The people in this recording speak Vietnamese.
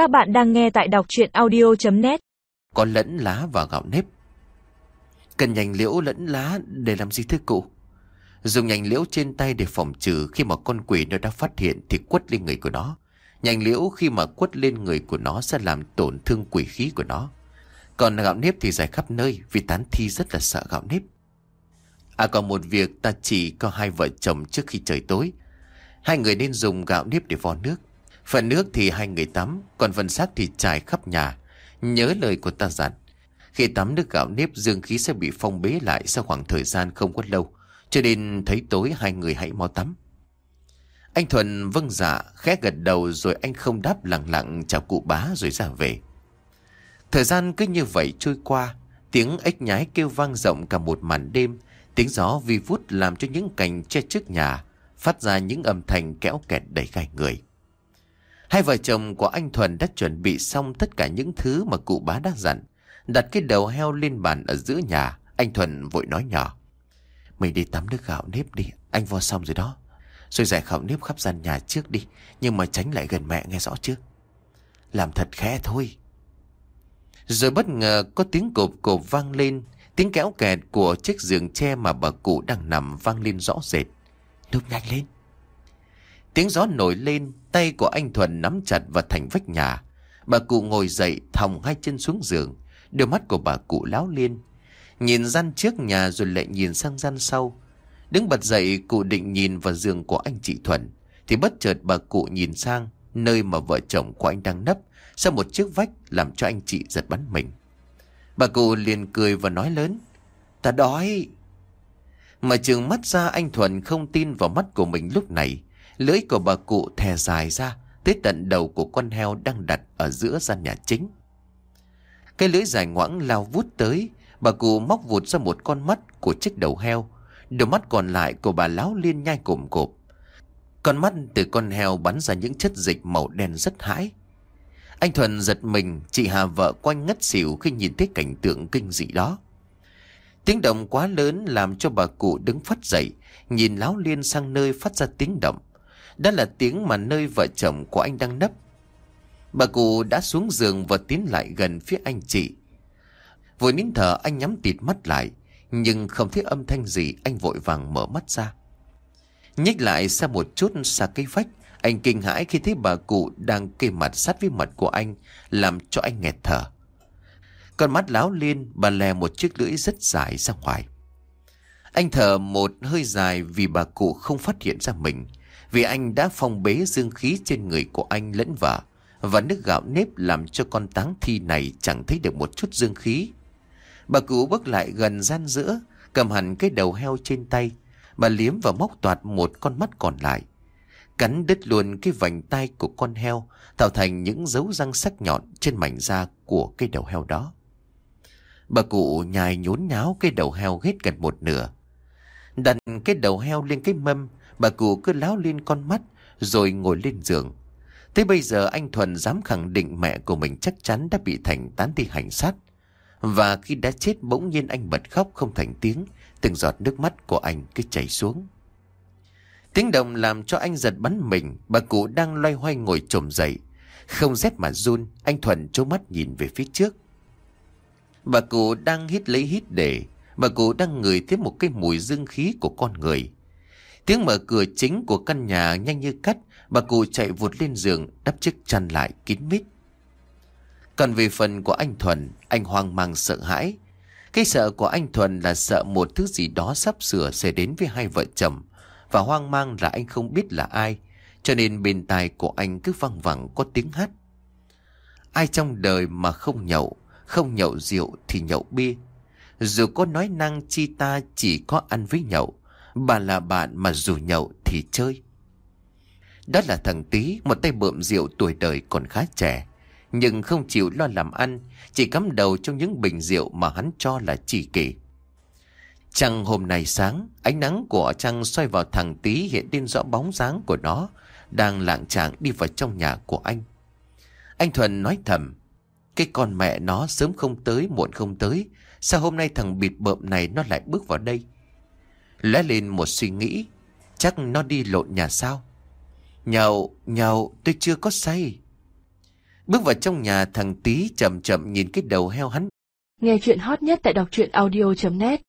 Các bạn đang nghe tại đọc chuyện audio.net Có lẫn lá và gạo nếp. Cần nhành liễu lẫn lá để làm gì thưa cụ? Dùng nhành liễu trên tay để phòng trừ Khi mà con quỷ nó đã phát hiện Thì quất lên người của nó. Nhành liễu khi mà quất lên người của nó Sẽ làm tổn thương quỷ khí của nó. Còn gạo nếp thì dài khắp nơi Vì tán thi rất là sợ gạo nếp. À còn một việc ta chỉ có hai vợ chồng trước khi trời tối. Hai người nên dùng gạo nếp để vo nước. Phần nước thì hai người tắm, Còn phần xác thì trải khắp nhà. Nhớ lời của ta dặn, Khi tắm nước gạo nếp, dương khí sẽ bị phong bế lại Sau khoảng thời gian không có lâu. Cho nên thấy tối, hai người hãy mau tắm. Anh Thuần vâng dạ Khẽ gật đầu rồi anh không đáp lặng lặng, Chào cụ bá rồi ra về. Thời gian cứ như vậy trôi qua, Tiếng ếch nhái kêu vang rộng cả một màn đêm. Tiếng gió vi vút làm cho những cành che trước nhà, Phát ra những âm thanh kéo kẹt đầy gai người. Hai vợ chồng của anh Thuần đã chuẩn bị xong tất cả những thứ mà cụ bá đã dặn. Đặt cái đầu heo lên bàn ở giữa nhà, anh Thuần vội nói nhỏ. Mình đi tắm nước gạo nếp đi, anh vo xong rồi đó. Rồi giải khảo nếp khắp gian nhà trước đi, nhưng mà tránh lại gần mẹ nghe rõ chưa? Làm thật khẽ thôi. Rồi bất ngờ có tiếng cộp cộp vang lên, tiếng kéo kẹt của chiếc giường tre mà bà cụ đang nằm vang lên rõ rệt. Núp nhanh lên. Tiếng gió nổi lên, tay của anh Thuần nắm chặt vào thành vách nhà. Bà cụ ngồi dậy, thòng hai chân xuống giường. Đôi mắt của bà cụ láo liên. Nhìn gian trước nhà rồi lại nhìn sang gian sau. Đứng bật dậy, cụ định nhìn vào giường của anh chị Thuần. Thì bất chợt bà cụ nhìn sang nơi mà vợ chồng của anh đang nấp. Sau một chiếc vách làm cho anh chị giật bắn mình. Bà cụ liền cười và nói lớn. Ta đói. Mà trường mắt ra anh Thuần không tin vào mắt của mình lúc này. Lưỡi của bà cụ thè dài ra tới tận đầu của con heo đang đặt ở giữa gian nhà chính. Cái lưỡi dài ngoãng lao vút tới, bà cụ móc vụt ra một con mắt của chiếc đầu heo. Đôi mắt còn lại của bà láo liên nhai cồm cộp. Con mắt từ con heo bắn ra những chất dịch màu đen rất hãi. Anh Thuần giật mình, chị Hà vợ quanh ngất xỉu khi nhìn thấy cảnh tượng kinh dị đó. Tiếng động quá lớn làm cho bà cụ đứng phát dậy, nhìn láo liên sang nơi phát ra tiếng động. Đó là tiếng mà nơi vợ chồng của anh đang nấp. Bà cụ đã xuống giường và tiến lại gần phía anh chị. Vừa nín thở anh nhắm tịt mắt lại, nhưng không thấy âm thanh gì anh vội vàng mở mắt ra. Nhích lại xa một chút xa cây vách, anh kinh hãi khi thấy bà cụ đang kề mặt sát với mặt của anh, làm cho anh nghẹt thở. Con mắt láo lên, bà lè một chiếc lưỡi rất dài ra ngoài. Anh thở một hơi dài vì bà cụ không phát hiện ra mình. Vì anh đã phong bế dương khí trên người của anh lẫn vợ, Và nước gạo nếp làm cho con táng thi này chẳng thấy được một chút dương khí. Bà cụ bước lại gần gian giữa, Cầm hẳn cái đầu heo trên tay, Bà liếm và móc toạt một con mắt còn lại, Cắn đứt luôn cái vành tay của con heo, Tạo thành những dấu răng sắc nhọn trên mảnh da của cái đầu heo đó. Bà cụ nhai nhốn nháo cái đầu heo hết gần một nửa, Đặt cái đầu heo lên cái mâm Bà cụ cứ láo lên con mắt, Rồi ngồi lên giường. Thế bây giờ anh Thuần dám khẳng định mẹ của mình chắc chắn đã bị Thành tán đi hành sát Và khi đã chết, bỗng nhiên anh bật khóc không thành tiếng, Từng giọt nước mắt của anh cứ chảy xuống. Tiếng động làm cho anh giật bắn mình, Bà cụ đang loay hoay ngồi trồm dậy. Không rét mà run, Anh Thuần trố mắt nhìn về phía trước. Bà cụ đang hít lấy hít để, Bà cụ đang ngửi thấy một cái mùi dương khí của con người. Tiếng mở cửa chính của căn nhà nhanh như cắt, bà cụ chạy vụt lên giường, đắp chiếc chăn lại kín mít. Còn về phần của anh Thuần, anh hoang mang sợ hãi. Cái sợ của anh Thuần là sợ một thứ gì đó sắp sửa sẽ đến với hai vợ chồng. Và hoang mang là anh không biết là ai, cho nên bên tai của anh cứ văng vẳng có tiếng hát. Ai trong đời mà không nhậu, không nhậu rượu thì nhậu bia. Dù có nói năng chi ta chỉ có ăn với nhậu, Bà là bạn mà dù nhậu thì chơi. Đó là thằng Tý, Một tay bợm rượu tuổi đời còn khá trẻ, Nhưng không chịu lo làm ăn, Chỉ cắm đầu trong những bình rượu Mà hắn cho là chỉ kỷ. Trăng hôm nay sáng, Ánh nắng của trăng xoay vào thằng Tý Hiện lên rõ bóng dáng của nó, Đang lạng trạng đi vào trong nhà của anh. Anh Thuần nói thầm, Cái con mẹ nó sớm không tới, Muộn không tới, Sao hôm nay thằng bịt bợm này Nó lại bước vào đây? Lóe lên một suy nghĩ. Chắc nó đi lộn nhà sao? Nhậu, nhậu, tôi chưa có say. Bước vào trong nhà thằng tý chậm chậm nhìn cái đầu heo hắn. Nghe chuyện hot nhất tại đọc truyện audio.net